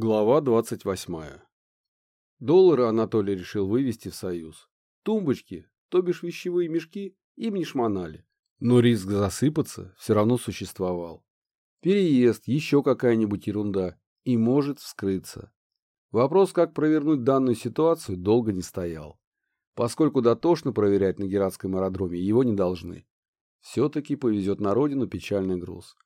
Глава 28. Доллары Анатолий решил вывести в Союз. Тумбочки, то бишь вещевые мешки, им не шмонали. Но риск засыпаться все равно существовал. Переезд, еще какая-нибудь ерунда, и может вскрыться. Вопрос, как провернуть данную ситуацию, долго не стоял. Поскольку дотошно проверять на Гератском аэродроме его не должны. Все-таки повезет на родину печальный груз.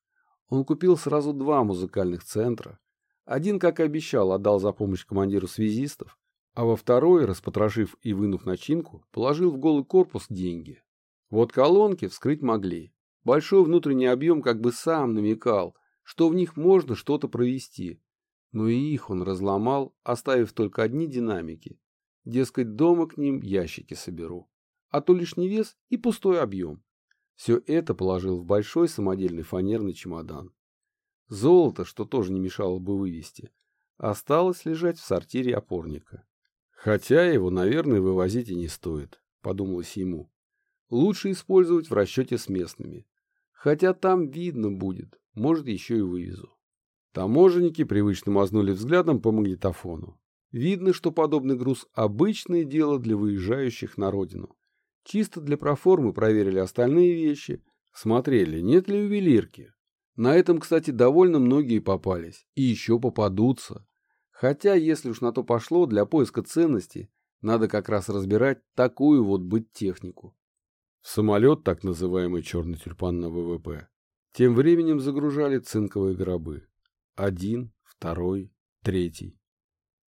Он купил сразу два музыкальных центра, один, как и обещал, отдал за помощь командиру связистов, а во второй, распотрошив и вынув начинку, положил в голый корпус деньги. Вот колонки вскрыть могли. Большой внутренний объем как бы сам намекал, что в них можно что-то провести. Но и их он разломал, оставив только одни динамики. Дескать, дома к ним ящики соберу. А то лишний вес и пустой объем. Все это положил в большой самодельный фанерный чемодан. Золото, что тоже не мешало бы вывести, осталось лежать в сортире опорника. Хотя его, наверное, вывозить и не стоит, подумалось ему. Лучше использовать в расчете с местными. Хотя там видно будет, может, еще и вывезу. Таможенники привычно мазнули взглядом по магнитофону. Видно, что подобный груз – обычное дело для выезжающих на родину. Чисто для проформы проверили остальные вещи, смотрели, нет ли ювелирки, на этом, кстати, довольно многие попались. И еще попадутся. Хотя, если уж на то пошло, для поиска ценностей надо как раз разбирать такую вот быть технику. Самолет, так называемый черный тюльпан на ВВП, тем временем загружали цинковые гробы. Один, второй, третий.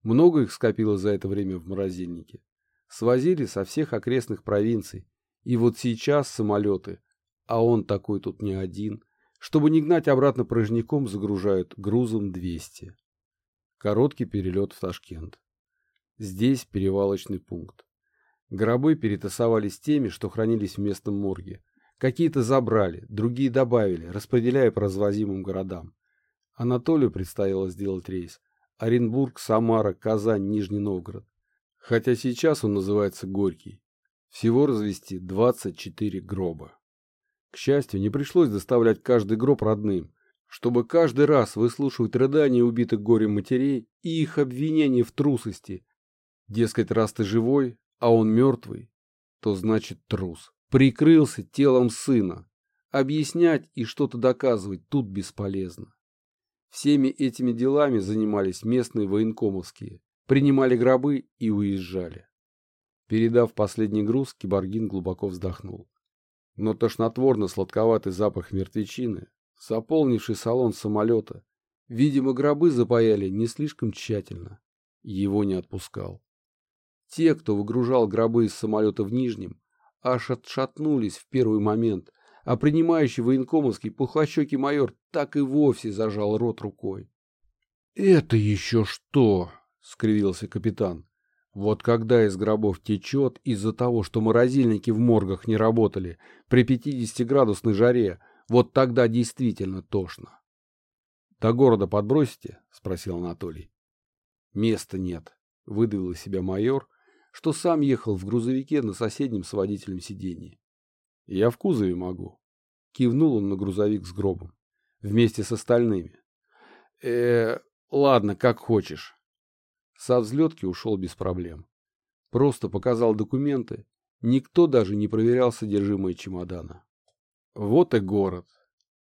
Много их скопилось за это время в морозильнике. Свозили со всех окрестных провинций. И вот сейчас самолеты, а он такой тут не один – чтобы не гнать обратно порожняком, загружают грузом 200. Короткий перелет в Ташкент. Здесь перевалочный пункт. Гробы перетасовались теми, что хранились в местном морге. Какие-то забрали, другие добавили, распределяя по развозимым городам. Анатолию предстояло сделать рейс. Оренбург, Самара, Казань, Нижний Новгород. Хотя сейчас он называется Горький. Всего развести 24 гроба. К счастью, не пришлось доставлять каждый гроб родным, чтобы каждый раз выслушивать рыдания убитых горем матерей и их обвинения в трусости. Дескать, раз ты живой, а он мертвый, то значит трус. Прикрылся телом сына. Объяснять и что-то доказывать тут бесполезно. Всеми этими делами занимались местные военкомовские, принимали гробы и уезжали. Передав последний груз, Киборгин глубоко вздохнул но тошнотворно-сладковатый запах мертвечины, заполнивший салон самолета, видимо, гробы запаяли не слишком тщательно. Его не отпускал. Те, кто выгружал гробы из самолета в Нижнем, аж отшатнулись в первый момент, а принимающий военкомовский пухлощекий майор так и вовсе зажал рот рукой. — Это еще что? — скривился капитан. Вот когда из гробов течет из-за того, что морозильники в моргах не работали при 50-градусной жаре, вот тогда действительно тошно. — До города подбросите? — спросил Анатолий. — Места нет, — выдавил из себя майор, что сам ехал в грузовике на соседнем с водителем сиденье. — Я в кузове могу. Кивнул он на грузовик с гробом. Вместе с остальными. э ладно, как хочешь. Со взлетки ушел без проблем. Просто показал документы. Никто даже не проверял содержимое чемодана. Вот и город.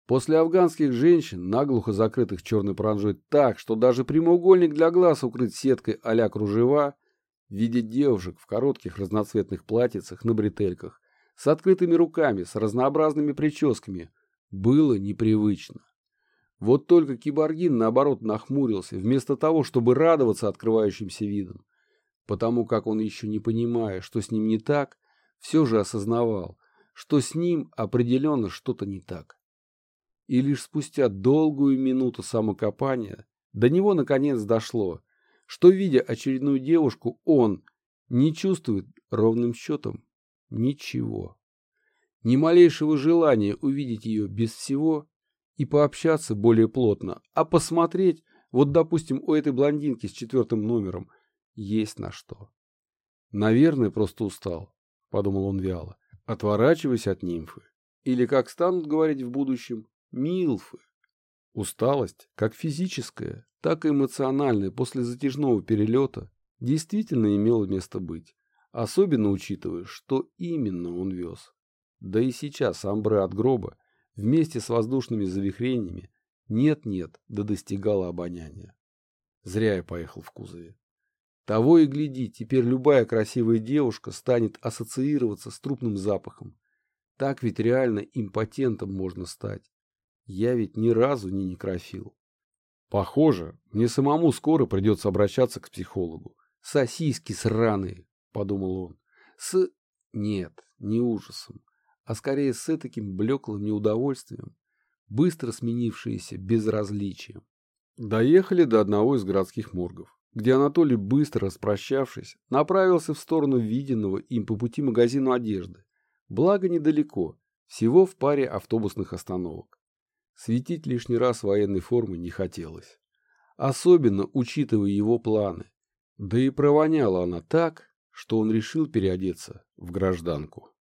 После афганских женщин, наглухо закрытых черной паранжой так, что даже прямоугольник для глаз укрыт сеткой а-ля кружева, видеть девушек в коротких разноцветных платьицах на бретельках, с открытыми руками, с разнообразными прическами, было непривычно. Вот только киборгин, наоборот, нахмурился, вместо того, чтобы радоваться открывающимся видам. Потому как он еще не понимая, что с ним не так, все же осознавал, что с ним определенно что-то не так. И лишь спустя долгую минуту самокопания до него наконец дошло, что, видя очередную девушку, он не чувствует ровным счетом ничего. Ни малейшего желания увидеть ее без всего и пообщаться более плотно, а посмотреть, вот, допустим, у этой блондинки с четвертым номером есть на что. Наверное, просто устал, подумал он вяло, отворачиваясь от нимфы. Или, как станут говорить в будущем, милфы. Усталость, как физическая, так и эмоциональное после затяжного перелета действительно имело место быть, особенно учитывая, что именно он вез. Да и сейчас амбре от гроба вместе с воздушными завихрениями нет-нет, да достигало обоняния. Зря я поехал в кузове. Того и гляди, теперь любая красивая девушка станет ассоциироваться с трупным запахом. Так ведь реально импотентом можно стать. Я ведь ни разу не некрофил. Похоже, мне самому скоро придется обращаться к психологу. Сосиски сраные, подумал он. С... Нет, не ужасом, а скорее с таким блеклым неудовольствием, быстро сменившееся безразличием. Доехали до одного из городских моргов, где Анатолий, быстро распрощавшись, направился в сторону виденного им по пути магазину одежды. Благо недалеко, всего в паре автобусных остановок. Светить лишний раз военной формы не хотелось. Особенно учитывая его планы. Да и провоняла она так, что он решил переодеться в гражданку.